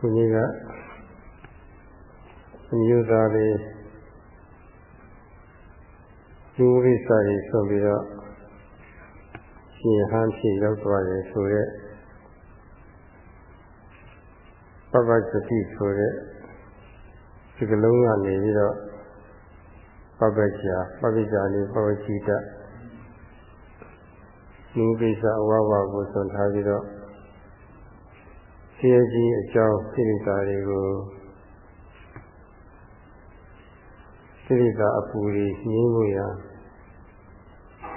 ဘုန်းကြီးကအမျိုးသားတွေလူဝိစာတွေဆိုပြီးတော့ရှင်ဟန်းဖြစ်ရောက်သွားတယ်ဆိုတဲ့ပပစတိဆိုတဲ့ဒီကလုံးကနေပြီးတော့ပပချာပပိစ္ဆာလေးပဝချိတလူကိစ္စအဝဝကိုဆွန်ထားပြီးတော့ ဆရာကြီးအကြောင်းကိလေသာတွေကိုကိလေသာအပူတွေငြိမ်းဖို့ရ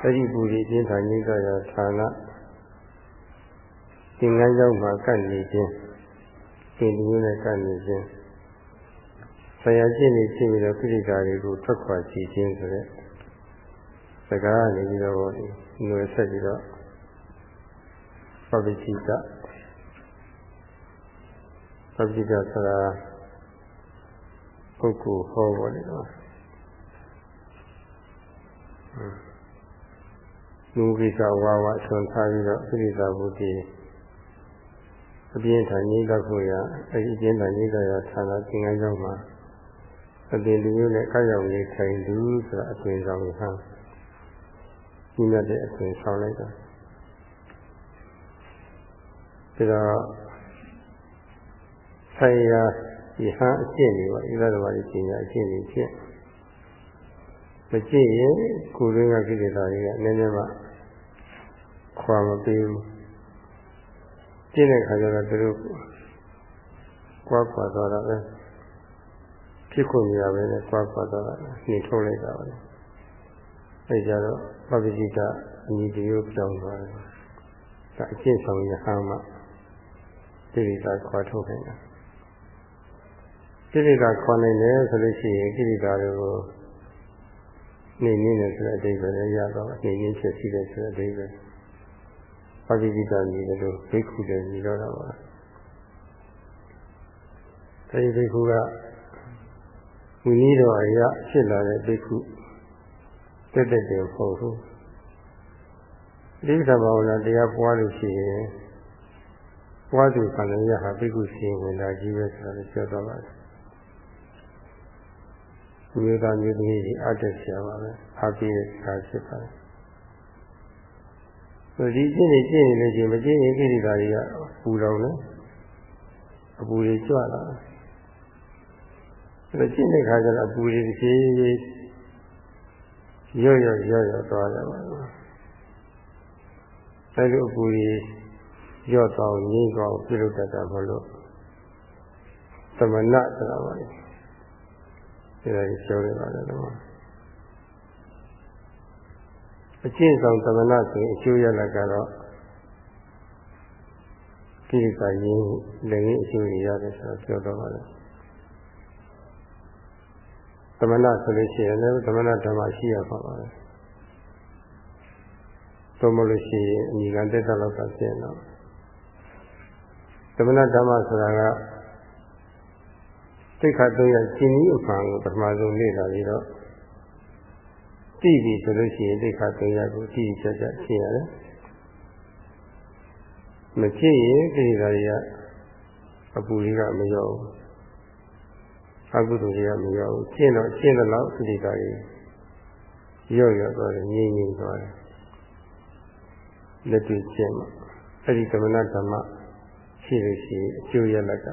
အဲ့ဒီပူတွေအင်းထိုင်ကြီးကရဌာနသင်္ကန်းရောက်မှာကတ်နေခြင်းသင်တူနဲ့ကတ်နေခြင်းဆရာကြီးနေဖြစ်ပြီးတော့ကိလေသာတွေကိုထွက်ခွာကြည့်ခြင်းဆိုတဲ့စကားနေပြီးတော့ဒီငွေဆက်ပြီးတော့ပပ္ပိစိတ ပပ္ပိကဆိုတာပုဂ္ဂိုလ်ဟောပေါ်တယ်နော်လူကိစ္စဝါဝဆွန်ထားပြီးတော့ပြိဿဘုဒ္ဓအပြင်းထန်ကြီးတော့ကိုရအဲဒီအပြင်းထန်ကြီးတော့ရဌာနသင်္ကန်းကျောင်းမှာအတင်လူမျိုးနဲ့ခက်ရောက်နေထိုင်သူဆိုတာအသွင်ဆောင်ဟာကြီးမြတ်တဲ့အသွင်ဆောင်လိုက်တာဒါတော့ ဆိုင်ရာဒီဟာအကျင့်တွေပါဣသဒဝါဒီပညာအကျင့်တွေဖြစ်မကြည့်ရင်ကိုယ်ရင်းကကိလေသာတွေကနည်းနည်းမှခွာမပေးဘူးကျင့်တဲ့ခါကျတော့သူတို့ကွာခွာသွားတာပဲဖြစ်ခွင့်ရပဲနဲ့ကွာခွာသွားတာနှင်ထုတ်လိုက်တာပဲအဲကြတော့ပပ္ပစိကအညီတရိုးပြောင်းသွားတယ်ဒါအကျင့်ဆောင်ရဟန်းမှကိလေသာခွာထုတ်နိုင်တာ ကိလေသာခွာနိုင်တယ်ဆိုလို့ရှိရင်ကိလေသာတွေကိုနေနေတယ်ဆိုတဲ့အဓိပ္ပာယ်လည်းရတော့နေရင်းဖြစ်ရှိတယ်ဆိုတဲ့အဓိပ္ပာယ်ပါဠိပိဋကမြည်တယ်လို့ဘိက္ခုလည်းမြည်တော့တာပါအဲဒီဘိက္ခုကဝိနည်းတော်အရာဖြစ်လာတဲ့ဘိက္ခုတက်တက်တယ်ပေါ့ဟုတ်ဒီသဘာဝနာတရားပွားလို့ရှိရင်ပွားသူကလည်းရဟာဘိက္ခုရှင်ဝင်လာကြီးပဲဆိုတာလည်းပြောတော့ပါတယ် မြေသားမြေသမီးကြီးအတက်ဆရာပါပဲအားပေးတဲ့ဆရာဖြစ်ပါတယ်ဆိုဒီကျင့်နေကျင့်နေလို့ရှိရင်မကျင့်ရင်ကိရိတာတွေကပူတော်လဲအပူတွေကြွလာတယ်ကျင့်တဲ့ခါကျတော့အပူတွေတစ်ပြေးရော့ရော့ရော့ရော့သွားတယ်ပါအဲလိုအပူတွေရော့သွားငြိမ့်သွားပြုလုပ်တတ်တာမလို့သမဏဆိုတာပါလေ ဒါကြီးပြောရပါတယ်တော့အကျင့်ဆောင်သမဏဆိုရင်အကျိုးရလကတော့ကိရိတာရင်းလည်းအကျိုးရရတယ်ဆိုတော့ပြောတော့ပါတယ်သမဏဆိုလို့ရှိရင်လည်းသမဏဓမ္မရှိရပါပါပဲသို့မဟုတ်လို့ရှိရင်အမိကတက်တက်လောက်ကပြင်တော့သမဏဓမ္မဆိုတာက သိက္ခာ၃ရရှင်းဤဥပ္ပံကိုပထမဆုံးလေ့လာပြီးတော့သိပြီဆိုလို့ရှိရင်သိက္ခာ၃ရကိုသိချက်ချက်ရှင်းရတယ်မကြည့်ရင်ကိလေသာတွေကအပူတွေကမရောဘူးအကုသိုလ်တွေကမရောဘူးရှင်းတော့ရှင်းတဲ့လောက်ကိလေသာတွေရော့ရော့သွားတယ်ငြိမ့်ငြိမ့်သွားတယ်လက်တွေ့ရှင်းမှအဲ့ဒီသမဏဓမ္မရှိလို့ရှိရင်အကျိုးရလက်က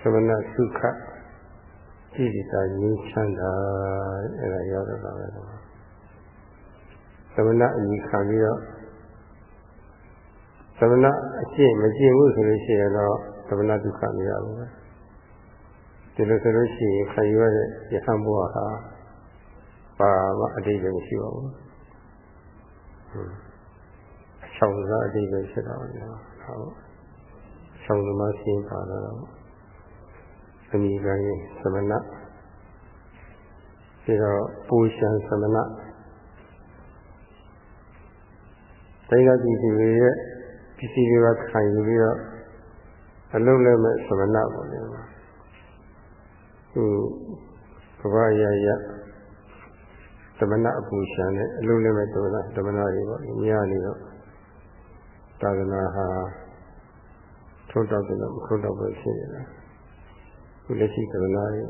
သမဏသုခဣတိတာငြိမ်းချမ်းသာအဲ့ဒါရောက်တော့တာပဲသမဏအညီခံပြီးတော့သမဏအကျင့်မကျင့်ဘူးဆိုလို့ရှိရင်တော့သမဏဒုက္ခမရဘူးပဲဒီလိုဆိုလို့ရှိရင်ခံရတဲ့ယဟန်ဘဝဟာပါမအတိတ်လည်းမရှိပါဘူးအဆောင်စားအတိတ်ပဲဖြစ်တာပါဟုတ်ဆောင်သမားရှင်းပါတော့ အမိကရင်သမဏပြီးတော့ပူရှံသမဏတိုင်းကပြည်သူတွေရဲ့ပစ္စည်းတွေကခံယူပြီးတော့အလုံးလည်းမဲ့သမဏပေါ့လေသူကဘာရရသမဏအပူရှံနဲ့အလုံးလည်းမဲ့သမဏသမဏတွေပေါ့မြားနေတော့သာသနာဟာထွထုံးတော့တယ်လို့မထုံးတော့ဘူးဖြစ်နေတာ ခုလက်ရှိကရဏာရဲ့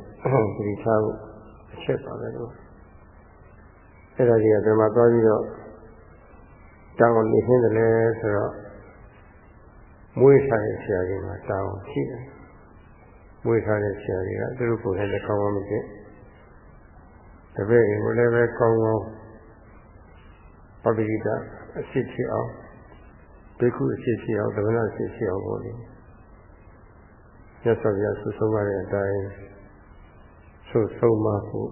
ဒီထားဖို့အချက်ပါပဲလို့အဲ့ဒါကြီးကဒီမှာသွားပြီးတော့တောင်းနေခင်းတယ်လေဆိုတော့မွေးထားတဲ့ဆရာကြီးမှာတောင်းရှိတယ်မွေးထားတဲ့ဆရာကြီးကသူတို့ကိုယ်လည်းကောင်းကောင်းမဖြစ်တပည့်ကိုလည်းပဲကောင်းကောင်းပဋိဒအစ်စ်ဖြစ်အောင်ဒိက္ခုအစ်စ်ဖြစ်အောင်သမဏအစ်စ်ဖြစ်အောင်ပေါ့လေ မြတ်စွာဘုရားဆုဆုံးပါတဲ့အတိုင်းဆုဆုံးမဖို့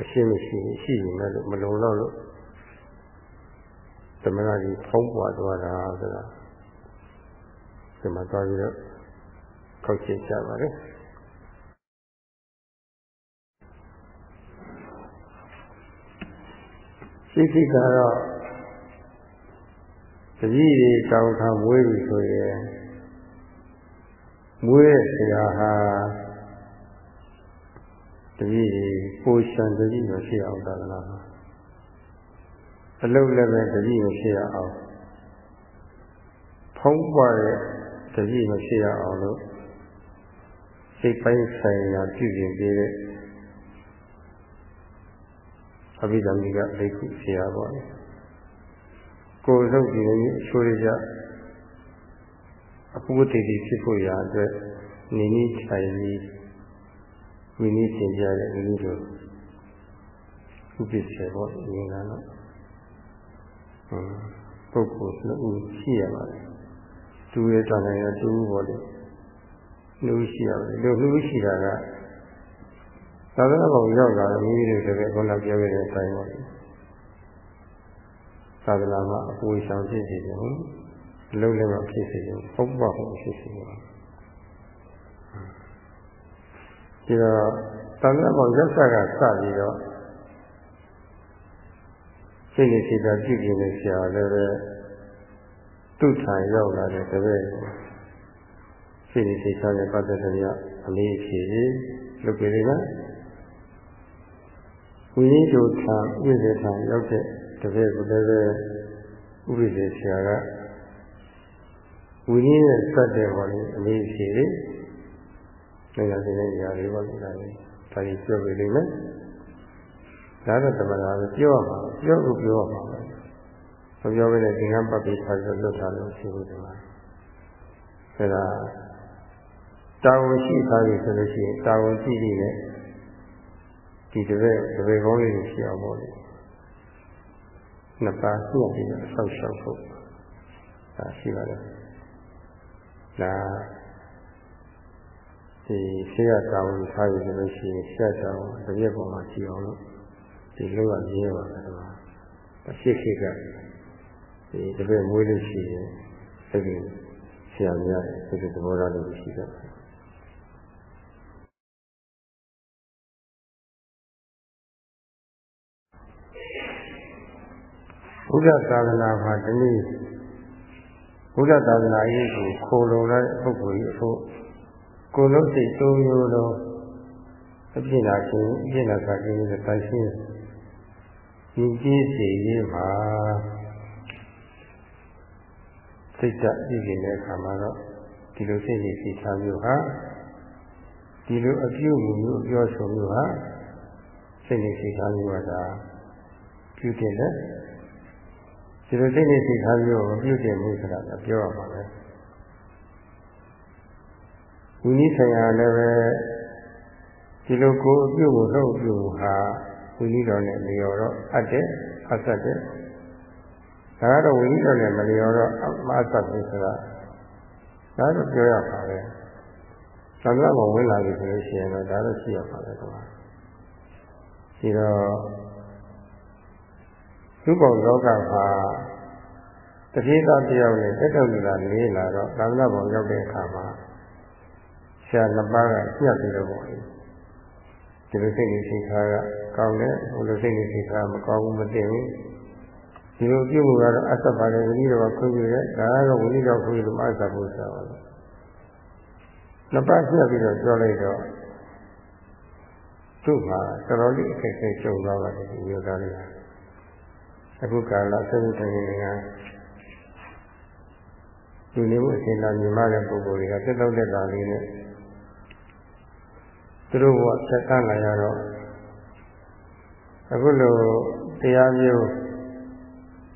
အရှင်းမရှိရှိနေမယ်လို့မလုံလောက်လို့သမဏကြီးဖုံးပွားသွားတာဆိုတာဒီမှာသွားပြီးတော့ခောက်ချက်ကြပါတယ်ရှိခိကတော့တတိတွေတောင်းထားမွေးပြီဆိုရင် မွေးတဲ့ဆရာဟာတတိတွေပိုရှံတတိမရှိအောင်သာသနာမှာအလုတ်လည်းပဲတတိမရှိရအောင်ဖုံးပွားတဲ့တတိမရှိရအောင်လို့စိတ်ပိုင်းဆိုင်ရာပြုပြင်ပေးတဲ့အဘိဓမ္မိကဒိဋ္ဌိဆရာပေါ့လေကိုယ်ထုတ်ဒီလိုမျိုးအချိုးရကြ အပူတည်တည်ဖြစ်ဖို့ရာအတွက်နေနည်းထိုင်ပြီးဝိနည်းသင်ကြတဲ့လူတို့ဥပ္ပစ္စေပေါ့ဉာဏ်ကတော့ပုဂ္ဂိုလ်နှစ်ဦးရှိရပါတယ်သူရဲ့တဏ္ဍာရတူပေါ့လေနှစ်ဦးရှိရပါတယ်ဒီနှစ်ဦးရှိတာကသာသနာ့ဘောင်ရောက်လာမိမိတို့တကယ်ခုနပြောခဲ့တဲ့အတိုင်းပါသာသနာမှာအပူဆောင်ဖြစ်စေတယ်ဟုတ်အ လုံးလည်းမဖြစ်စေဘူးပုပ္ပဟုဖြစ်စေဘူးဒီတော့သာသနာ့ဘောင်ရက်ဆက်ကစပြီးတော့စိတ်နဲ့စိတ်ဓာတ်ပြုပြင်နေဆရာလည်းပဲသူ့ထံရောက်လာတဲ့တပည့်ကိုစိတ်နဲ့စိတ်ဓာတ်နဲ့ပတ်သက်တဲ့အလေးအဖြေလုပ်ကြလိမ့်မယ်ဝိနည်းတို့ထံဥပ္ပဒေထံရောက်တဲ့တပည့်ကိုလည်းပဲဥပ္ပဒေဆရာက ဝိနည်းနဲ့စတဲ့ဘောလေးအလေးအဖြေလေးနိုင်ငံစင်းတဲ့ຢာလေးပေါ့လေဒါလေးဒါကြီးပြောပြလိမ့်မယ်ဒါတော့သမဏပဲပြောရမှာပြောဖို့ပြောရမှာပဲမပြောဘဲနဲ့သင်္ကန်းပတ်ပြီးထားပြီးလွတ်ထားလို့ရှိဘူးဒီမှာအဲဒါတာဝန်ရှိထားပြီဆိုလို့ရှိရင်တာဝန်ကြည့်ကြည့်နဲ့ဒီတပည့်တပည့်ကောင်းလေးကိုရှိအောင်ပေါ့လေနှစ်ပါးညှိပြီးတော့ဆောက်ရှောက်ဖို့ဒါရှိပါတယ် ဒါဒီဆရာတာဝန်ထားပြီဆိုလို့ရှိရင်ဆရာတာဝန်တပည့်ပေါ်မှာကြည့်အောင်လို့ဒီလိုကရင်းပါတယ်ကွာအရှိခိကဒီတပည့်မွေးလို့ရှိရင်အဲ့ဒီဆရာများအဲ့ဒီသဘောထားလို့ရှိတယ်ဘုရားသာသနာမှာဒီနေ့ ဘုရားသာသနာရေးကိုခိုးလုံတဲ့ပုဂ္ဂိုလ်ကြီးအဖို့ကိုယ်လုံးစိတ်သုံးမျိုးလုံးအပြည့်လာခြင်းအပြည့်လာစားခြင်းနဲ့တိုင်ရှင်းဒီကြီးစီရေးမှာစိတ်ဓာတ်ပြည့်နေတဲ့အခါမှာတော့ဒီလိုစိတ်ကြီးစီထားမျိုးဟာဒီလိုအပြုအမူမျိုးအပြောဆိုမျိုးဟာစိတ်ကြီးစီထားမျိုးကဒါပြုတင်တယ် ဒီလိုစိတ်နဲ့စိတ်ထားပြီးတော့မပြုတ်တင်ဘူးဆိုတာကပြောရမှာပဲဝိနည်းဆိုင်ရာလည်းပဲဒီလိုကိုအပြုတ်ကိုလှုပ်ပြုတ်ဟာဝိနည်းတော်နဲ့လျော်တော့အပ်တယ်အဆက်တယ်ဒါကတော့ဝိနည်းတော်နဲ့မလျော်တော့မအဆက်ဘူးဆိုတာဒါတော့ပြောရပါပဲသံဃာဘဝင်လာပြီဆိုလို့ရှိရင်တော့ဒါတော့ရှိရပါပဲကွာဒီတော့ သူ့ဘုံလောကမှာတတိသားတယောက်နဲ့တက်တော်မူလာနေလာတော့သာသနာ့ဘုံရောက်တဲ့အခါမှာဆရာနှစ်ပါးကညှက်ပြီးတော့ပေါ့လေဒီလိုစိတ်နဲ့စိတ်ထားကကောင်းတယ်ဘုလိုစိတ်နဲ့စိတ်ထားမကောင်းဘူးမသိဘူးဒီလိုပြုမှုကတော့အသက်ပါတယ်ဝိနည်းတော်ခွင့်ပြုရဲ့ဒါကတော့ဝိနည်းတော်ခွင့်ပြုလို့မအသက်ဘူးဆိုတာပါနှစ်ပါးညှက်ပြီးတော့ပြောလိုက်တော့သူ့မှာတော်တော်လေးအခက်အခဲကြုံသွားပါတယ်ဒီမျိုးသားလေးက အခုကာလသုတ္တနေကလူနေမှုအစဉ်လာမြင်မှတဲ့ပုဂ္ဂိုလ်တွေကတက်တော့တက်တာလေးနဲ့သူတို့ကဆက်တန်းလာရတော့အခုလိုတရားမျိုး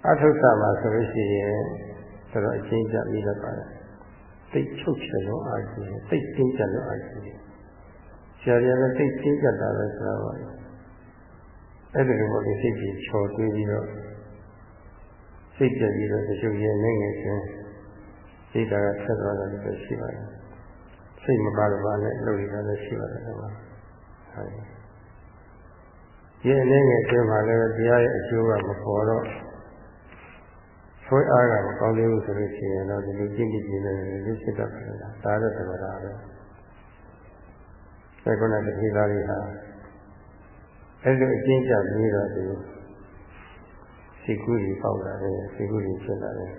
အထုဆမှာဆိုလို့ရှိရင်ဆိုတော့အချင်းကြပြီးတော့ပါတယ်တိတ်ချုပ်ချယ်လို့အားကြီးတယ်တိတ်ချင်းကြလို့အားကြီးတယ်ဆရာကြီးလည်းတိတ်ချင်းကြတာပဲဆိုတော့အဲ့ဒီလိုပေါ့ဒီစိတ်ကြီးချော်တွေးပြီးတော့ စိတ်ကြပြီးတော့တချို့ရဲ့နေငယ်ချင်းစိတ်ဓာတ်ဆက်သွားတယ်လို့ရှိပါတယ်စိတ်မပါတော့ပါနဲ့လုပ်ရတာလည်းရှိပါတယ်ကွာဟုတ်ဒီအနေငယ်ချင်းမှာလည်းတရားရဲ့အကျိုးကမပေါ်တော့ဆွဲအားကမကောင်းသေးဘူးဆိုလို့ရှိရင်တော့ဒီလိုကျင့်ကြည့်နေတယ်လို့ဖြစ်တတ်တယ်ဒါတော့သမထပဲအဲခုနကတိသားလေးဟာအဲလိုအကျင့်ကြပြီးတော့ဒီ စိတ်ကူးကြီးပေါက်လာတယ်စိတ်ကူးကြီးဖြစ်လာတယ်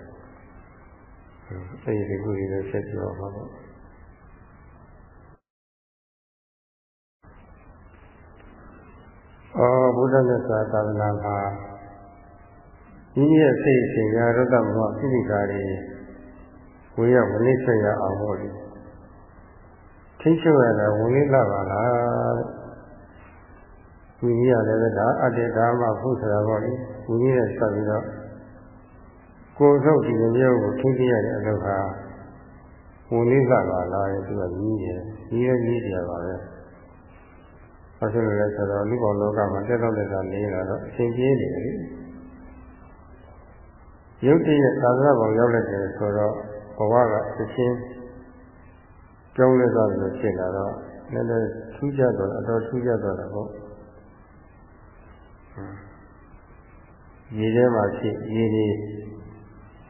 အဲဒီစိတ်ကူးကြီးလည်းဆက်ပြောမှာပေါ့အော်ဘုရားမြတ်စွာသာသနာမှာမိမိရဲ့စိတ်အစဉ်ရာရတ္တဘဝပြိဋိကာတွေဝေရဝိနိစ္စရအောင်လို့ထိတ်ချုပ်ရတာဝိနိလပါလားဝိနည်းရတယ်ဒါအတ္တဓမ္မဖုဆိုတာပေါ့လေ ဝိနည်းနဲ့ဆက်ပြီးတော့ကိုယ်ထုတ်ဒီမျိုးကိုထိတ်ရတဲ့အလုပ်ဟာဝိနည်းကပါလားသူကကြီးတယ်ကြီးရကြီးတယ်ပါပဲဘာဖြစ်လို့လဲဆိုတော့လူပေါလောကမှာတက်တော့တက်တာနေလာတော့အရှင်ကြီးနေတယ်ရုပ်တည်းရဲ့သာသနာပေါ်ရောက်လိုက်တယ်ဆိုတော့ဘဝကသချင်းကြောင်းလဲသွားပြီးဖြစ်လာတော့လည်းလည်းထူးခြားတော့အတော်ထူးခြားတော့တာပေါ့ ရေထဲမှာဖြစ်ရေတွေ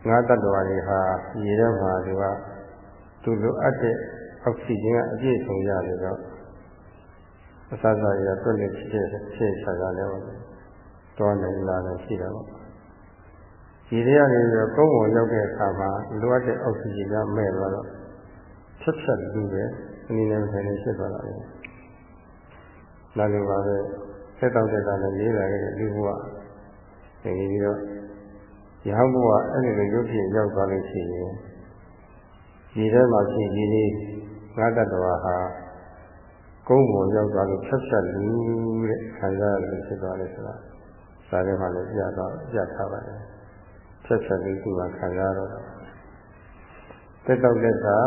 ငါးတတ္တဝါတွေဟာရေထဲမှာသူကသူလိုအပ်တဲ့အောက်ဆီဂျင်ကအပြည့်စုံရတယ်တော့အစစရတွက်နေဖြစ်ဖြစ်ချာချာလည်းတော့နိုင်လာတယ်ရှိတယ်ပေါ့ဒီတွေကနေပြီးတော့ကုန်းပေါ်ရောက်တဲ့အခါမှာလိုအပ်တဲ့အောက်ဆီဂျင်ကမဲ့သွားတော့ဖြတ်ဖြတ်လူပဲအနည်းနဲ့ဆိုင်နေဖြစ်သွားတာပဲလာလို့ပါပဲဆက်တော့တဲ့ကလည်းလေးလာခဲ့တဲ့လူဘ ဝနေပြီးတော့ရဟန်းဘဝအဲ့ဒီလိုရုပ်ဖြစ်ရောက်သွားလို့ရှိရင်ဒီထဲမှာရှိဒီလေးငါတတ္တဝါဟာကုန်းပေါ်ရောက်သွားလို့ဖြတ်ဖြတ်လူတဲ့ခံစားရလို့ဖြစ်သွားတယ်ဆိုတာစာထဲမှာလည်းပြတော့ပြထားပါတယ်ဆက်ဆက်လေးသူကခံရတော့တက်တော့တက်တာ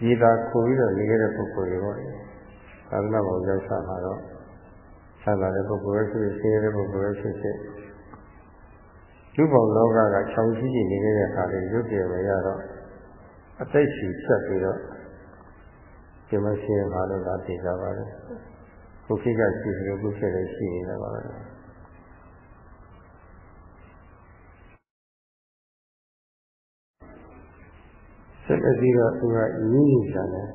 ဒီသာခိုးပြီးတော့နေခဲ့တဲ့ပုဂ္ဂိုလ်တွေပေါ့သာသနာ့ဘောင်ရောက်စားမှာတော့ ဆန္ဒတဲ့ပုဂ္ဂိုလ်ရဲ့ဖြစ်ဖြစ်တဲ့ပုဂ္ဂိုလ်ရဲ့ဖြစ်ဖြစ်လူပေါင်းလောကကခြောင်ကြီးကြီးနေခဲ့တဲ့အခါလေးရုပ်ပြရရတော့အသိရှိဆက်ပြီးတော့ဒီမရှင်းပါလို့သာသိကြပါလေခုခေတ်ကရှိတယ်ခုခေတ်လည်းရှိနေတာပါပဲစိတ်အစည်းတော့သူကရင်းရည်တယ်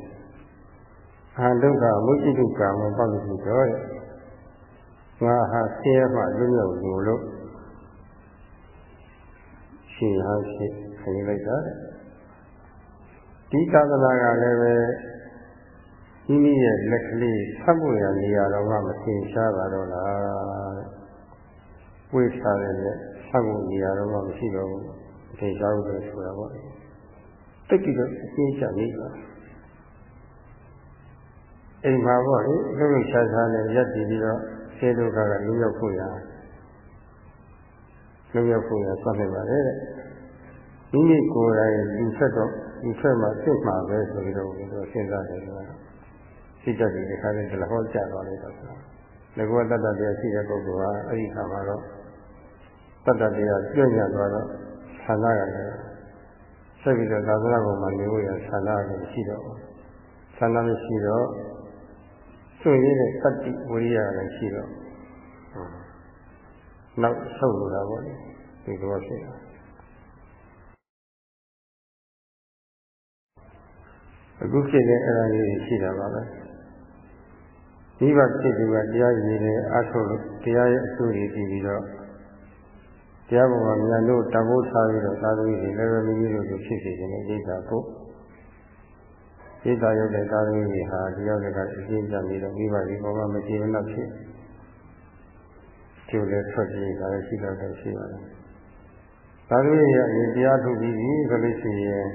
အာဒုက္ခမုจิတုကာမပက္ခိတော်တဲ့ ငါဟာဆင်းရဲမှလွတ်မြောက်လို့လို့ရှင်ဟာရှိခင်လိုက်တာတဲ့ဒီသာသနာကလည်းပဲမိမိရဲ့လက်ကလေးဆက်ဖို့ရနေရာတော့မှမသင်ရှားပါတော့လားဝိစားတဲ့ဆက်ဖို့နေရာတော့မှမရှိတော့ဘူးသင်ရှားဖို့ဆိုတာပေါ့တိတ်ပြီးတော့အရှင်းချနေပါအိမ်မှာပေါ့လေလှုပ်လှုပ်ရှားရှားနဲ့ရက်တည်ပြီးတော့ ဆေဒုက္ခကလူရောက်ဖို့ရလူရောက်ဖို့ရဆက်နေပါလေတဲ့မိမိကိုယ်တိုင်လူဆက်တော့ဒီဆက်မှာဖြစ်မှာပဲဆိုပြီးတော့သူစဉ်းစားတယ်ကွာစိတ်ဓာတ်တွေဒီခါလေးဒီလိုဟောကြတော့လေတော့ဆိုတာငကောတတ္တတရားရှိတဲ့ပုဂ္ဂိုလ်ဟာအဲ့ဒီခါမှာတော့တတ္တတရားပြည့်ညတ်သွားတော့ဆန္ဒရတယ်ဆက်ပြီးတော့သာသနာ့ဘုံမှာနေဖို့ရဆန္ဒလည်းရှိတော့ဆန္ဒမရှိတော့ စွန့်ရည်တဲ့တတ္တိဝိရိယလည်းရှိတော့နောက်ဆုတ်လာပေါ့လေဒီလိုဖြစ်တာအခုဖြစ်တဲ့အဲ့ဒါလေးရှိတာပါပဲဒီဘဖြစ်သူကတရားရည်နဲ့အထုတ်လို့တရားရဲ့အကျိုးတွေပြီးပြီးတော့တရားပေါ်မှာမြန်လို့တဘိုးထားပြီးတော့သာသမီတွေလည်းပဲမိမိတို့ကိုဖြစ်စေခြင်းနဲ့ဣဒ္ဓကို ဣဒ္ဓရုပ်တဲ့သာသမီတွေဟာဒီရောက်တဲ့ကအရှင်းကြပြီးတော့မိဘတွေပေါ်မှာမကြည်မနှောက်ဖြစ်ကျိုးလည်းထွက်ပြေးတာလည်းရှိတော့တယ်ရှိပါတယ်သာဓုရဲ့အရင်တရားထုတ်ပြီးပြီဆိုလို့ရှိရင်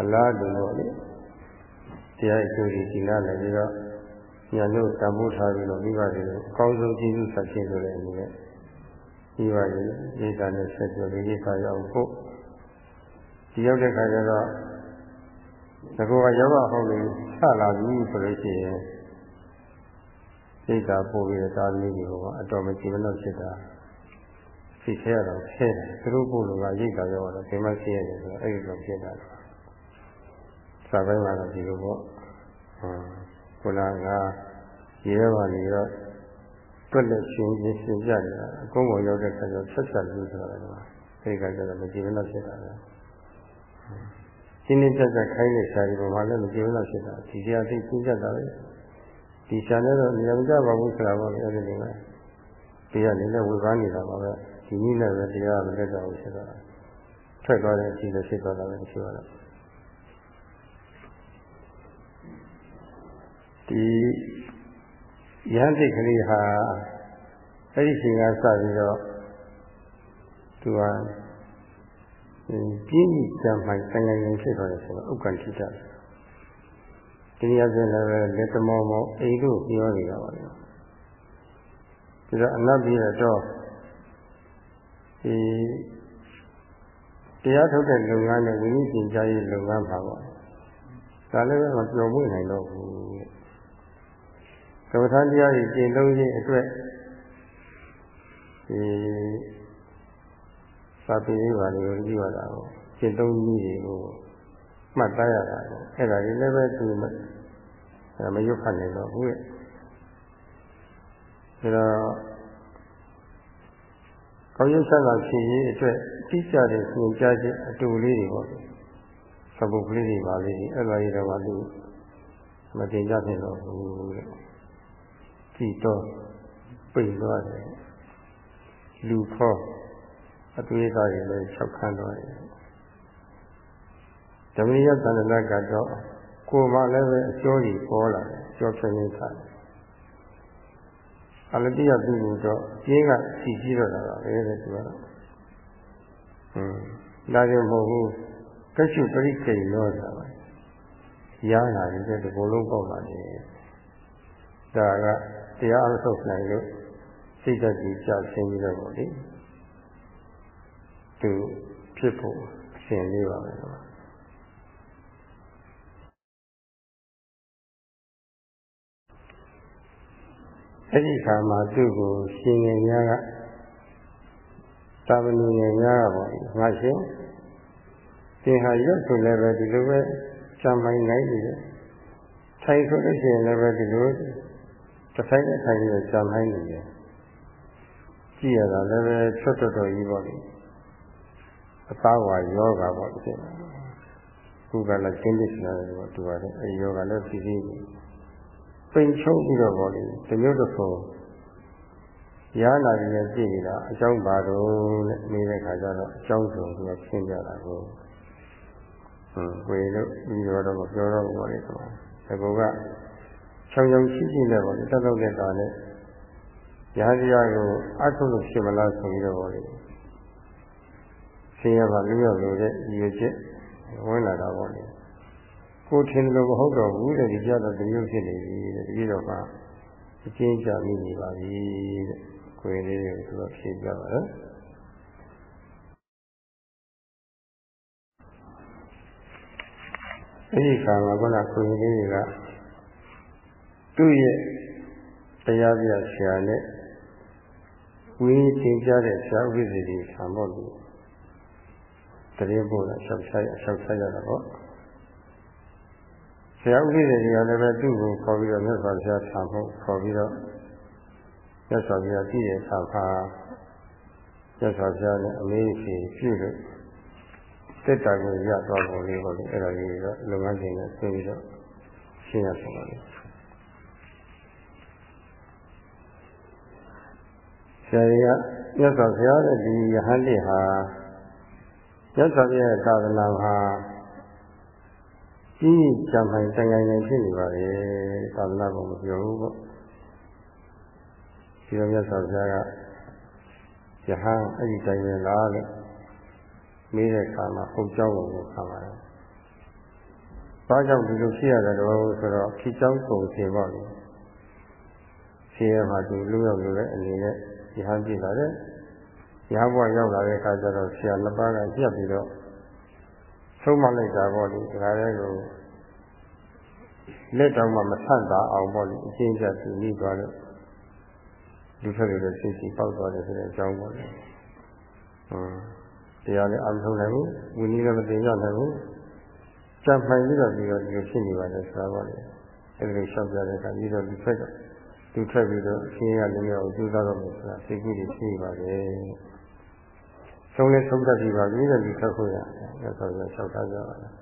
အလားတူတော့လေတရားအကျိုးကြီးဒီလားလည်းပြီးတော့ညာလို့တံပိုးထားပြီးတော့မိဘတွေကိုအကောင်းဆုံးကျေးဇူးဆက်ခြင်းဆိုတဲ့အနေနဲ့မိဘတွေဒေသနဲ့ဆက်ပြောပြီးဒီခါရောက်ဖို့ဒီရောက်တဲ့ခါကျတော့ သကောကယောဂဟောင်းလေးဆလာပြီဆိုလို့ရှိရင်စိတ်ဓာတ်ပို့ပြီးတော့တာသမီးတွေကအတော်မကြည်မလို့ဖြစ်တာစိတ်ထဲရတော့ဆဲတယ်သူတို့ပို့လို့ကရိတ်တာရောက်တော့ဒီမှာဆဲရတယ်ဆိုတော့အဲ့ဒီလိုဖြစ်တာစာပိုင်းမှာတော့ဒီလိုပေါ့ခုနကရေပါနေတော့တွက်လက်ရှင်ချင်းရှင်ပြနေတာအကုန်ပေါ်ရောက်တဲ့ခါကျတော့ဆက်ဆက်လို့ဆိုတာကအဲဒီကကျတော့မကြည့်မလို့ဖြစ်တာပဲ ရှင်းနေကြကြခိုင်းတဲ့ဆရာကြီးကမှလည်းမကြည့်မလို့ဖြစ်တာဒီတရားသိသိကြတာပဲဒီဆရာနဲ့တော့နေရာမကြပါဘူးဆိုတာပေါ့အဲဒီလိုပဲဒီကနေလည်းဝေဘာနေတာပါပဲဒီနည်းနဲ့ပဲတရားမလက်တော့ဘူးဆိုတော့ထွက်သွားတဲ့အချိန်လည်းဖြစ်သွားတာပဲဒီလိုတော့ဒီရဟန်းစိတ်ကလေးဟာအဲ့ဒီချိန်ကစပြီးတော့သူက ပြင်းကြီးကြမ်းမှန်တန်ငယ်ရင်ဖြစ်သွားတယ်ဆိုတော့ဥက္ကဋ္ဌိတဒီနေရာပြင်လည်းပဲလက်သမောမောအိမ်တို့ပြောနေတာပါလေဒီတော့အနတ်ပြီးတော့ဒီတရားထုတ်တဲ့လုပ်ငန်းနဲ့ဝိနည်းပညာရေးလုပ်ငန်းပါပေါ့ဒါလည်းပဲမပျော်မွေ့နိုင်တော့ဘူးကမ္မထာတရားကြီးကျင့်သုံးခြင်းအတွက်ဒီ သာပေလေးပါလေးကိုကြည့်ရတာကိုကျင့်သုံးနည်းတွေကိုမှတ်သားရတာကိုအဲ့ဒါကြီးလည်းပဲသူမရွတ်ဖတ်နိုင်တော့ဘူးရဲ့ဒါတော့ကောင်းကျိုးဆက်တာဖြစ်ရေးအတွက်တိကျတဲ့ညွှန်ကြားချက်အတူလေးတွေပေါ့သဘုတ်ကလေးတွေပါလေးတွေအဲ့ဒါကြီးတော့သူမတင်ကြဖြစ်တော့ဘူးတဲ့ကြည်တော့ပိတ်သွားတယ်လူခေါ် အသွေးသားတွေလည်း၆ခန်းသွားတယ်ဓမ္မယသန္တနာကတော့ကိုယ်မှလည်းပဲအကျိုးကြီးပေါ်လာတယ်ကြောဖြင်းနေတာအလတိယသူ့ကိုတော့ကျင်းကစီကြည့်တော့တာပဲတဲ့သူကတော့ဟွန်းဒါကြောင့်မဟုတ်ဘူးကရှုပရိကိန်လို့ဆိုတာပါရလာတဲ့ဒီဘလုံးပေါ့ပါလေဒါကတရားအထုတ်နိုင်လို့စိတ်ဓာတ်ကြီးကြဆင်းပြီးတော့ပေါ့လေ သူဖြစ်ဖို့အရှင်လေးပါပဲတော့အဲ့ဒီခါမှာသူ့ကိုရှင်ငယ်များကသာမဏေငယ်များကပေါ့ငါရှင်သင်ဟာရုပ်ဆိုလည်းပဲဒီလိုပဲကြံမိုင်းနိုင်နေတယ်ထိုင်ဆိုလို့ရှိရင်လည်းပဲဒီလိုတစ်ဆိုင်တစ်ဆိုင်ပြီးကြံမိုင်းနေတယ်ကြည့်ရတာလည်းပဲချွတ်တော်တော်ကြီးပေါ့လေ အသားဝါယောဂပေါ့ဖြစ်တယ်ခုကလည်းကျင်းပလာတယ်ပေါ့သူကလည်းအဲယောဂလည်းဖြစ်ပြီးပိန်ချုပ်ပြီးတော့ပေါ့လေဒီမျိုးတစ်ခုရဟနာကြီးနဲ့ကြည့်နေတာအကြောင်းပါတော့နဲ့နေတဲ့ခါကျတော့အကြောင်းဆိုပြီးရှင်းပြတာကိုဟွန်းကိုယ်လို့ပြီးတော့တော့ပြောတော့ဘောလေဆိုတော့ဒီကောကချောင်ချောင်ရှိရှိနဲ့ပေါ့လေတက်တော့တဲ့တာနဲ့ရဟန်းတရားကိုအထုလို့ဖြစ်မလားဆိုပြီးတော့ဘောလေ ဆင်းရဲပါလူရလို့တဲ့ရည်ချက်ဝင်လာတာပေါ့လေကိုထင်လို့မဟုတ်တော့ဘူးတဲ့ဒီကြတော့ဒီမျိုးဖြစ်နေပြီတဲ့ဒီတော့ကအချင်းချမိနေပါပြီတဲ့ကိုယ်လေးကိုသူကဖြေပြပါတယ်အဲဒီခါမှာခုနကိုယ်လေးတွေကသူ့ရဲ့တရားပြဆရာနဲ့ဝင်းချင်းကြတဲ့ဆရာဥပ္ပဒေတွေဆံဖို့လို့ တရင်ပို့တာဆောက်ဆိုင်အဆောက်ဆိုင်ရတာပေါ့ဆရာဥပ္ပဒေတွေကလည်းပဲသူ့ကိုခေါ်ပြီးတော့မြတ်စွာဘုရားဆံဖို့ခေါ်ပြီးတော့မြတ်စွာဘုရားပြည့်ရဲ့ဆံခါမြတ်စွာဘုရားနဲ့အမေးဖြေပြုလို့တက်တာကိုရသွားပုံလေးပေါ့လေအဲ့ဒါကြီးတော့လုပ်ငန်းရှင်နဲ့ဆွေးပြီးတော့ရှင်းရပါပါလိမ့်ဆရာကြီးကမြတ်စွာဘုရားရဲ့ဒီယဟန်လေးဟာ မြတ်စွာဘုရားရဲ့သာသနာဟာကြီးကြံပိုင်တန်ခိုင်နေဖြစ်နေပါလေသာသနာကိုမပြောဘူးပေါ့ဒီလိုမြတ်စွာဘုရားကယဟန်အဲ့ဒီတိုင်းပဲလားလို့မေးတဲ့အခါမှာပုံကြောင်းကိုခံပါတယ်။ဘာကြောင့်ဒီလိုဖြစ်ရတဲ့တော့ဆိုတော့ဖြစ်ကြောင်းပုံစင်ပေါ့လေ။ဖြစ်ရမှာဒီလူရောက်လို့လည်းအနေနဲ့ရဟန်းပြလာတဲ့ ရဟန်းဘဝရောက်လာတဲ့အခါကျတော့ဆရာနှစ်ပါးကပြတ်ပြီးတော့ဆုံးမလိုက်တာပေါ့လေ။ဒါလည်းကိုလက်တောင်မှမဆန့်တာအောင်ပေါ့လေအရှင်းပြသူနေသွားလို့လူထက်တွေစိတ်ကြီးပေါက်သွားတယ်ဆိုတဲ့အကြောင်းပေါ့လေ။ဟုတ်တရားလည်းအမထုတ်နိုင်ဘူးဝိနည်းလည်းမသိရနိုင်ဘူးကြံပိုင်ပြီးတော့ပြီးတော့ဒီလိုဖြစ်နေပါတယ်ဆိုတာပေါ့လေအဲဒီလိုရှောက်ပြတဲ့အခါပြီးတော့ဒီဖက်တော့သူထက်ပြီးတော့အရှင်းရလည်းမအောင်ကျူးသားတော့မယ်ဆိုတာစိတ်ကူးတွေရှိပါတယ် ဆုံးလဲဆုံးတတ်ပြီပါပြီးတော့ဒီထက်ဖို့ရဆက်ဆောက်ရလျှောက်ထားကြပါလား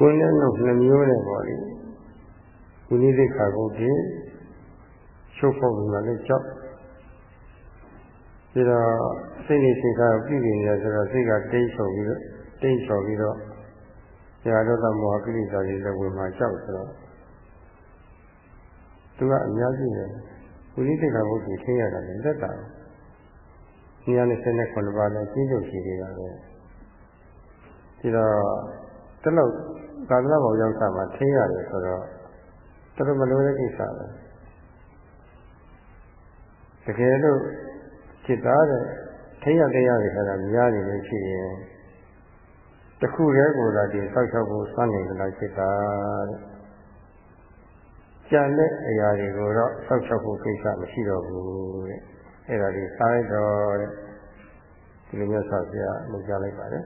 ကိုယ်နဲ့တော့နှမျိုးနဲ့ပေါ့လေဝိနည်းသိခါကုန်ပြီးချုပ်ဖို့ကလည်းကြောက်ပြီးတော့စိတ်နဲ့စိတ်ထားပြုပြင်ရဆိုတော့စိတ်ကတိတ်ဆုံပြီးတော့တိတ်ဆုံပြီးတော့ဇာတောတမောဟကိလေသာတွေလည်းဝင်မှာကြောက်ဆိုတော့သူကအများကြီးပဲ ဝိနည်းသိက္ခာပုဒ်ကိုသိရတာလည်းလက်တာ။929ပါးနဲ့ကျင့်ကြံရှိနေတာပဲ။ဒီတော့တလောက်သာသနာ့ဘောင်ရောက်တာမှသိရတယ်ဆိုတော့တော်တော်မလိုတဲ့ကိစ္စပဲ။တကယ်လို့จิตသားတဲ့ထိရတရားတွေဆိုတာများနေလို့ရှိရင်တခုတည်းကိုယ်သာဒီဆောက်ရှောက်ဖို့စွမ်းနေကြလားจิตသားတဲ့ ကြံတဲ့အရာတွေကိုတော့ဆောက်ရှောက်ဖို့ကိစ္စမရှိတော့ဘူးတဲ့အဲ့ဒါဒီစားလိုက်တော့တဲ့ဒီလိုမျိုးဆောက်ပြလုပ်ကြလိုက်ပါတယ်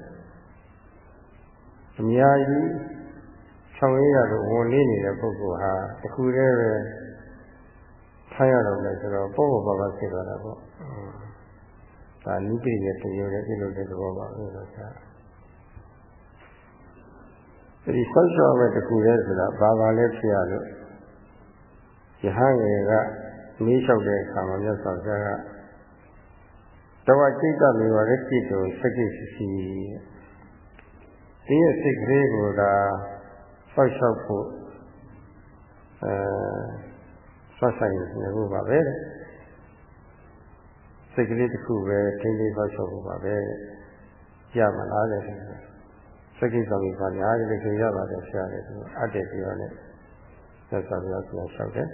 အများကြီးဆောင်ရရလို့ဝန်လေးနေတဲ့ပုဂ္ဂိုလ်ဟာတခုတည်းပဲထားရတော့လဲဆိုတော့ပေါ့ပေါ့ပါပါဖြစ်သွားတာပေါ့ဒါနိတိရဲ့တရားရဲ့ပြုလုပ်တဲ့သဘောပါပဲလို့ဆိုတာဒီဆောက်ရှောက်မဲ့တခုတည်းဆိုတာဘာပါလဲဖြစ်ရလို့ ယဟန်ငယ်ကမေးလျှောက်တဲ့အခါမှာမြတ်စွာဘုရားကတဝစိတ်တမေဝရจิตကိုစကိစီစီဒီရဲ့စိတ်ကလေးကိုသာဆောက်ရှောက်ဖို့အဲဆွတ်ဆိုင်နေဖို့ပါပဲတဲ့စိတ်ကလေးတစ်ခုပဲထိန်းသိမ်းဆောက်ရှောက်ဖို့ပါပဲရမလားတဲ့စကိဆောင်ပြီးပါညာဒီလိုရပါတယ်ဆရာလေသူအပ်တဲ့ပြော နဲ့သက်သာပြားဆိုလျှောက်တယ်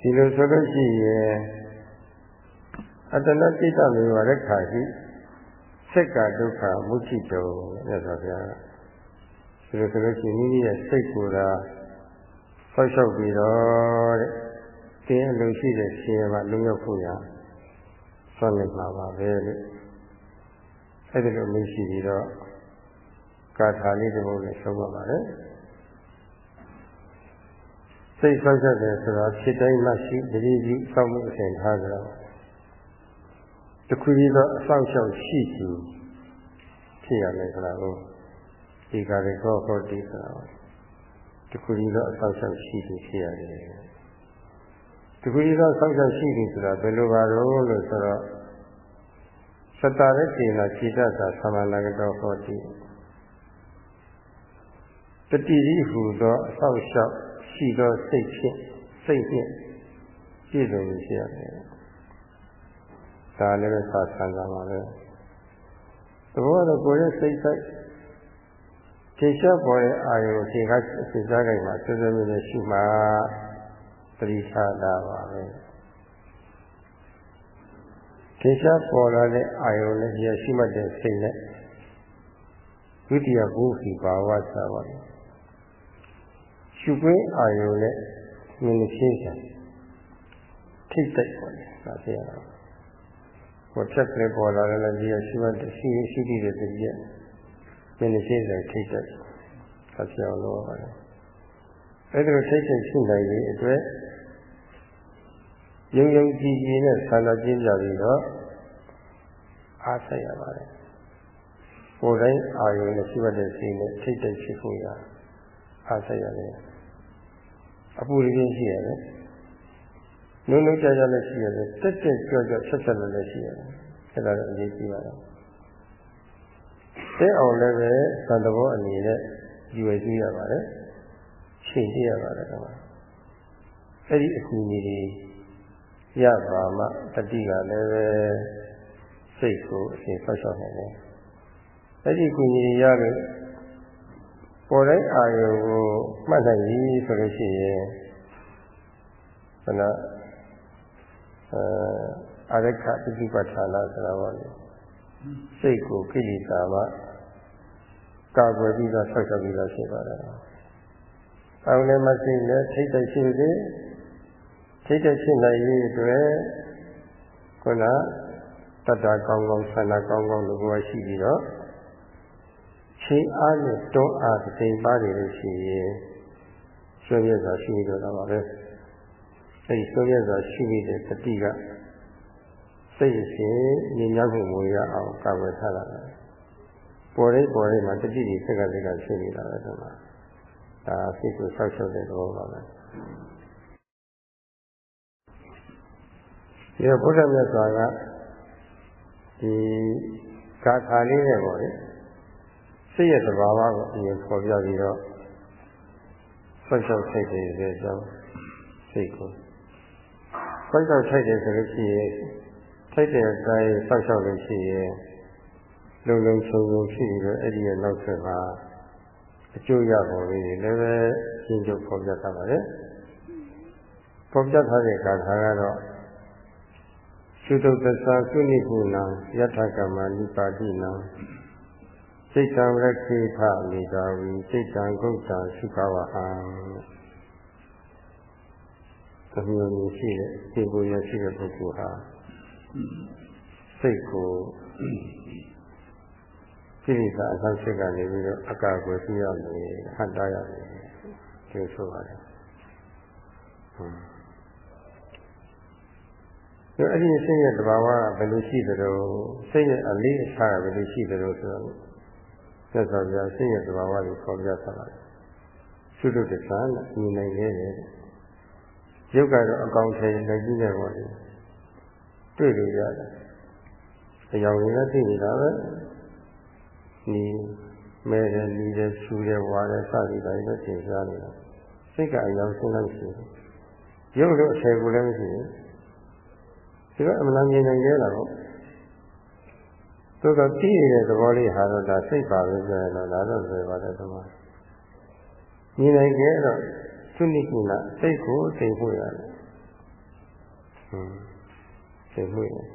ဒီလိုဆိုလို့ရှိရင်အတ္တနတိတ္တမေဝရခာရှိစက်ကဒုက္ခမုချိတုံမြတ်စွာဘုရားဒီလိုဆိုလို့ရှိရင်မိမိရဲ့စိတ်ကိုယ်သာဆောက်ရှောက်ပြီးတော့တဲ့တင်းအလိုရှိတဲ့ရှင်ရမှာလုံရောက်ဖို့ရဆွမ်းလိုက်ပါပါပဲလို့အဲ့ဒီလိုမရှိပြီးတော့ ကာထာလေးတစ်ပုဒ်နဲ့ဆုံးပါပါတယ်စိတ်ဆောက်ချက်တယ်ဆိုတာဖြစ်တိုင်းမှရှိတတိပြုစောင့်မှုအစဉ်ထားကြတော့တခုကြီးသောအဆောင်ရှောက်ရှိသူဖြစ်ရမယ်ဆိုတာကိုဒီကာရီကောဟောတိဆိုတာတခုကြီးသောအဆောင်ရှောက်ရှိသူဖြစ်ရတယ်တခုကြီးသောအဆောင်ရှောက်ရှိသူဆိုတာဘယ်လိုပါတော့လို့ဆိုတော့သတ္တရစေနာခြေတတ်တာသမဏဂတောဟောတိ တတိရိဟူသောအဆောက်အရှောက်ရှိသောစိတ်ဖြင့်စိတ်ဖြင့်ပြည့်စုံလို့ရှိရတယ်။ဒါလည်းပဲသာဆန်းတာပါပဲ။သဘောကတော့ကိုယ်ရဲ့စိတ်ဆိုင်ခြေလျှော့ပေါ်တဲ့အာယုခြေကခြေစားကြိုင်မှာစွစွမြဲရှိမှတတိထားတာပါပဲ။ခြေလျှော့ပေါ်လာတဲ့အာယုနဲ့ဒီရှိမှတဲ့စိတ်နဲ့ဝိတ္တယဘုခိဘာဝသာပါလေ။ ရှုခွင့်အာယုံနဲ့မြင်ရှင်းတယ်ထိတ်တိုက်ပါလေဒါပြရတော့ဟိုဖြက်ကလေးပေါ်လာတယ်လည်းဒီရှုမှတ်ရှိရှိတည်တဲ့တည်းရဲ့မြင်ရှင်းတယ်ထိတ်တိုက်ဒါပြအောင်လို့ပါတယ်အဲ့ဒါလိုထိတ်တိုက်ရှိနိုင်တဲ့အတွက်ယုံယုံကြည်ကြည်နဲ့ဆန္ဒကျင်းကြပြီးတော့အားဆက်ရပါတယ်ကိုယ်တိုင်းအာယုံနဲ့ရှိမှတ်တဲ့စိတ်နဲ့ထိတ်တိုက်ဖြစ်ဖို့ရအားဆက်ရတယ် အပူရင်းရှိရတယ်။လုံးလုံးကြကြလည်းရှိရတယ်။တက်တက်ကြွကြွဆက်ဆက်လည်းရှိရတယ်။အဲ့ဒါလည်းအရေးကြီးပါတယ်။တဲ့အောင်လည်းပဲသံတဘောအနေနဲ့ယူရကြည့်ရပါတယ်။ချိန်ကြည့်ရပါတယ်ကွာ။အအဲ့ဒီအကူအညီတွေရပါမှတတိကလည်းပဲစိတ်ကိုအစဉ်ဆောက်ရှောက်နိုင်တယ်အဲ့ဒီအကူအညီရလို့ပေါ်တဲ့အာယုံကို မှတ်နိုင်ပြီဆိုလို့ရှိရင်ခဏအဲအရခပฏิပဋ္ဌာနာဆိုတာပါလေစိတ်ကိုကိလေသာမှကာကွယ်ပြီးတော့ဆောက်ရှောက်ပြီးတော့ရှိပါတယ်။အောင်လည်းမရှိလည်းထိတ်တဲ့ရှိသည်ထိတ်တဲ့ရှိနိုင်ရေးအတွက်ခုနတတ္တကောင်းကောင်းဆန္ဒကောင်းကောင်းလိုဘဝရှိပြီးတော့ချိန်အားနဲ့တွန်းအားတိမ်ပါနေလို့ရှိရင် ဆွေးမြဲစွာရှိနေတော့တာပါပဲအဲဒီဆွေးမြဲစွာရှိနေတဲ့တတိကစိတ်ရှင်ဉာဏ်ရောက်မှုရအောင်ကာဝယ်ထားတာပေါ်ရိပ်ပေါ်ရိပ်မှာတတိတိစက်ကစက်ကရှိနေတာပဲဒီမှာဒါစိတ်ကိုဆောက်ရှုပ်တဲ့သဘောပါပဲဒီတော့ဘုရားမြတ်စွာကဒီဂါထာလေးနဲ့ပေါ့လေစိတ်ရဲ့သဘာဝကိုအရင်ပေါ်ပြပြီးတော့ ဆွတ်ချောက်ထိုက်တယ်ဆိုတဲ့အကြောင်းစိတ်ကိုဆွတ်ချောက်ထိုက်တယ်ဆိုလို့ရှိရင်ထိုက်တဲ့အတိုင်းဆွတ်ချောက်လို့ရှိရင်လုံလုံချုံချုံရှိပြီးတော့အဲ့ဒီရဲ့နောက်ဆက်မှာအကျိုးရပုံလေးတွေလည်းပဲရှင်းချုပ်ပေါ်ပြထားပါတယ်ပေါ်ပြထားတဲ့ကာထာကတော့သုတ္တသစ္စာကုဏိကုဏံယထာကမ္မနိပါတိနံ စိတ်တံရခိဖမိတာဝီစိတ်တံဂုတ်တံသုခဝဟံအမျိုးမျိုးရှိတဲ့ဒီကိုရရှိတဲ့ပုဂ္ဂိုလ်ဟာစိတ်ကိုကိလေသာအဆောင်ရှိကနေပြီးတော့အကာအကွယ်ပြုရမယ်ဟန်တားရမယ်ဒီဆိုပါတယ်ဟုတ်အဲ့ဒီစိတ်ရဲ့တဘာဝကဘယ်လိုရှိသလဲစိတ်ရဲ့အလေးအထားကဘယ်လိုရှိသလဲဆိုတော့ သက်သာပြစိတ်ရဲ့သဘာဝကိုခေါ်ပြထားပါတယ်သုတ္တတ္တနဲ့ညီနိုင်ခဲ့တယ်ရုပ်ကတော့အကောင်ထဲလက်ကြီးနဲ့ပေါ့လေတွေ့လို့ရတယ်အယောင်ရင်းနဲ့သိနေတာပဲနီမဲတယ်နီးတယ်ဆူတယ်ဝါတယ်စသည်တိုင်းပဲသင်ရှားနေတာစိတ်ကအယောင်ရှင်းလို့ရှိတယ်ရုပ်လို့အထည်ကိုလည်းမရှိဘူးဒီတော့အမှန်မြင်နိုင်ကြတာပေါ့ သို့တော့သိနေတဲ့သဘောလေးဟာတော့ဒါစိတ်ပါပဲဆိုရင်တော့ဒါတော့ဆိုပါတယ်ဒီမှာမြင်နိုင်ကြတော့သုနိကုဏစိတ်ကိုသိဖို့ရတယ်ဟွန်းသိဖို့ရတယ်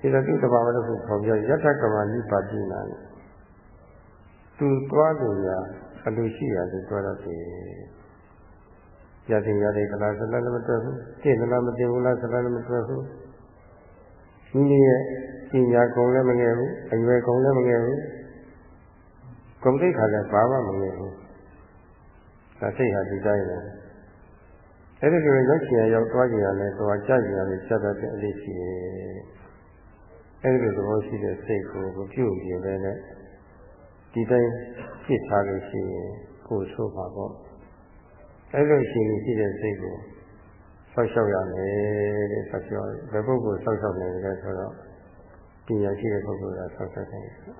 ဒီတော့သူတဘာဝလို့ဆိုခေါ်ပြယထကမနိပါတိနာနဲ့သူသွားလို့ရအလိုရှိရတယ်ပြောတော့တယ်ရတဲ့ရတဲ့ကလားစလားလည်းမတွေ့ဘူးသိသလားမသိဘူးလားစလားလည်းမတွေ့ဘူး မိမိရဲ့ပညာကုံလည်းမငယ်ဘူးအရွယ်ကုံလည်းမငယ်ဘူးဂုံတိတ်ခါလည်းဘာမှမငယ်ဘူးဒါစိတ်ဟာဒီတိုင်းပဲအဲ့ဒီလိုရောက်ချင်ရောက်သွားကြရတယ်သွားကြကြရတယ်ဆက်တတ်တဲ့အလေးရှိတယ်အဲ့ဒီလိုသဘောရှိတဲ့စိတ်ကိုမပြုတ်ပြင်းပဲနဲ့ဒီတိုင်းဖြစ်ထားလို့ရှိရင်ကိုယ်ဆိုးပါပေါ့အဲ့လိုရှိလို့ရှိတဲ့စိတ်ကို ဆောက်ရှောက်ရမယ်တဲ့ဆောက်ရှောက်ဘယ်ပုဂ္ဂိုလ်ဆောက်ရှောက်နိုင်လဲဆိုတော့ပညာရှိတဲ့ပုဂ္ဂိုလ်ကဆောက်ရှောက်နိုင်တယ်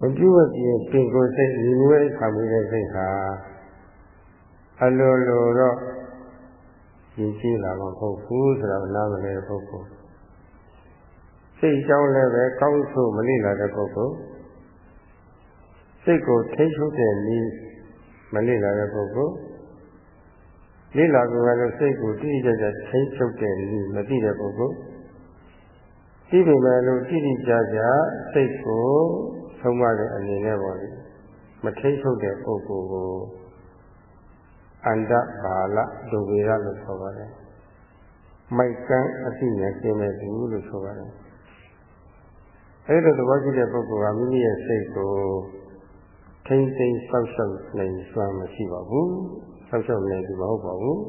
မပြုတ်ပြင်းပင်ကိုယ်စိတ်ညီမွေးခံပြီးတဲ့စိတ်ဟာအလိုလိုတော့ရည်ရှိလာမှာမဟုတ်ဘူးဆိုတာနားမလည်တဲ့ပုဂ္ဂိုလ်စိတ်ကြောင်းလည်းပဲကောင်းဆိုမလိလာတဲ့ပုဂ္ဂိုလ်စိတ်ကိုထိချုပ်တဲ့နည်းမလိလာတဲ့ပုဂ္ဂိုလ် လိလာကလည်းစိတ်ကိုတိတိကျကျထိချုပ်တဲ့နည်းမသိတဲ့ပုဂ္ဂိုလ်ဒီပေမဲ့လို့တိတိကျကျစိတ်ကိုဆုံးမတဲ့အနေနဲ့ပေါ့လေမထိချုပ်တဲ့ပုဂ္ဂိုလ်ကိုအန္တဘာလဒုဝေရလို့ဆိုပါတယ်မိုက်ကန်းအသိဉာဏ်ကျင်းတဲ့သူလို့ဆိုပါတယ်အဲ့ဒီသဘောရှိတဲ့ပုဂ္ဂိုလ်ကမိမိရဲ့စိတ်ကိုထိမ့်သိမ်းဆောက်ရှောက်နိုင်စွမ်းမရှိပါဘူး ဆောက်ရှောက်နိုင်သူမဟုတ်ပါဘူး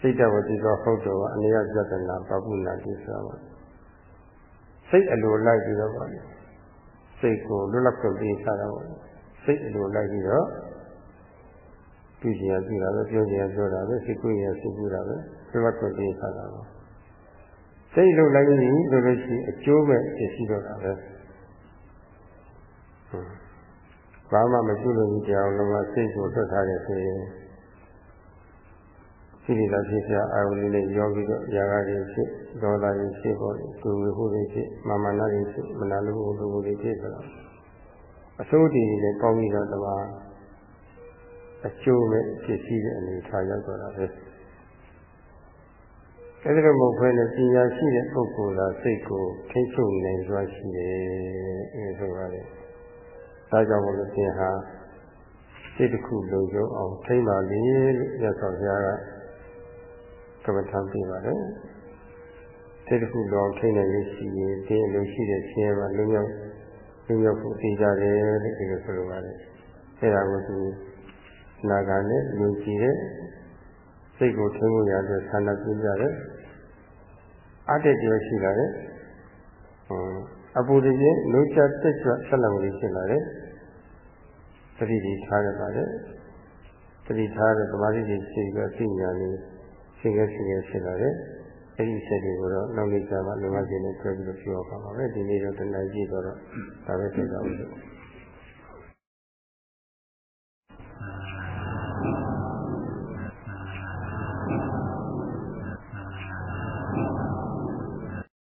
စိတ်တဝတိသောဟုတ်တော်အနိယပြဒနာပပုနာတိဆိုပါစိတ်အလိုလိုက်ပြီးတော့ပါစိတ်ကိုလွတ်လပ်ခွင့်ပေးထားတာပါစိတ်အလိုလိုက်ပြီးတော့ပြုချင်ရပြုတာပဲပြောချင်ရပြောတာပဲစိတ်ကူးရစိတ်ကူးတာပဲလွတ်လပ်ခွင့်ပေးထားတာပါစိတ်လိုလိုက်ရင်ဆိုလို့ရှိရင်အကျိုးပဲဖြစ်ရှိတော့တာပဲ ဘာမှမကျွလို့ဒီကြောင်လုံးဝစိတ်ကိုလွတ်ထားတယ်ဆိုရင်စိရိတာဖြစ်ပြအာဝိလေးရောပြီးတော့ຢာကတွေဖြစ်ဒေါသတွေဖြစ်ပေါ်တယ်ဒုဝိဟုတွေဖြစ်မာမနာတွေဖြစ်မနာလိုမှုလိုမှုတွေဖြစ်ဆိုတော့အစိုးတည်တွေလည်းပေါင်းပြီးတော့တပါအကျိုးပဲဖြစ်စီတဲ့အနေထားရောက်တော့တာပဲအဲဒီလိုမဟုတ်ဘဲနဲ့ပညာရှိတဲ့ပုဂ္ဂိုလ်ကစိတ်ကိုထိတ်ချုပ်နိုင်စွာရှိတယ်အဲဆိုပါတယ် ဒါကြောင့်မလို့သင်ဟာစိတ်တစ်ခုလုံခြုံအောင်ထိမ့်ပါလေလို့ရသော်ဘုရားကကမ္ဘာထမ်းပြပါတယ်စိတ်တစ်ခုလုံထိမ့်နိုင်လို့ရှိရင်ဒီအလိုရှိတဲ့ဆင်းရဲမှာလုံရောက်လုံရောက်ဖို့သိကြတယ်လို့ဒီလိုဆိုလိုပါတယ်အဲဒါကိုသူနာဂာနဲ့လူကြည့်တဲ့စိတ်ကိုထိန်းဖို့ရတဲ့ဆန္ဒပြကြတယ်အတ္တတည်းရှိလာတယ် အပူတည်းလုံးချတက်ကြွဆက်လောင်လေးဖြစ်လာတယ်သတိကြီးထားရပါတယ်သတိထားတဲ့သမာဓိကြီးရှိပြီးအသိဉာဏ်လေးရှင်းခဲ့ရှင်းခဲ့ဖြစ်လာတယ်အဲ့ဒီစိတ်တွေကိုတော့နောက်နေ့ကျမှလုံမခြင်းနဲ့တွဲပြီးတော့ပြောပါပါမယ်ဒီနေ့တော့တဏှာကြည့်တော့ဒါပဲသိကြပါဦး